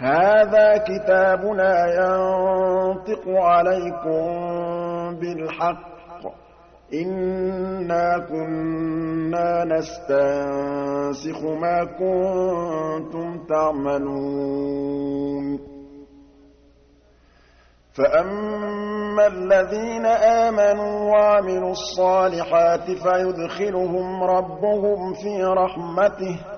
هَٰذَا كِتَابُنَا يَنطِقُ عَلَيْكُم بِالْحَقِّ ۚ. إِنَّا كُنَّا نَسْتَنسِخُ مَا كُنتُمْ تَعْمَلُونَ. فَأَمَّا الَّذِينَ آمَنُوا وَعَمِلُوا الصَّالِحَاتِ فَيُدْخِلُهُمْ رَبُّهُمْ فِي رَحْمَتِهِ ۚ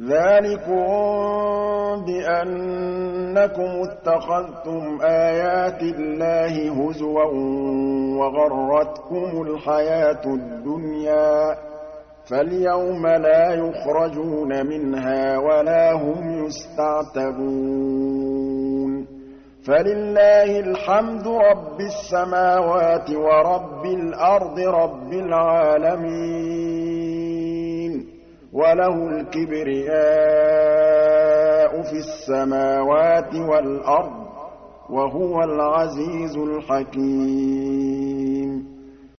ذَٰلِكُم بِأَنَّكُمُ اتَّخَذْتُمْ آيَاتِ اللَّهِ هُزُوًا وَغَرَّتْكُمُ الْحَيَاةُ الدُّنْيَا ۚ فَالْيَوْمَ لَا يُخْرَجُونَ مِنْهَا وَلَا هُمْ يُسْتَعْتَبُونَ فَلِلَّهِ الْحَمْدُ رَبِّ السَّمَاوَاتِ وَرَبِّ الْأَرْضِ رَبِّ الْعَالَمِينَ وَلَهُ الْكِبْرِيَاءُ فِي السَّمَاوَاتِ وَالْأَرْضِ ۖ وَهُوَ الْعَزِيزُ الْحَكِيمُ.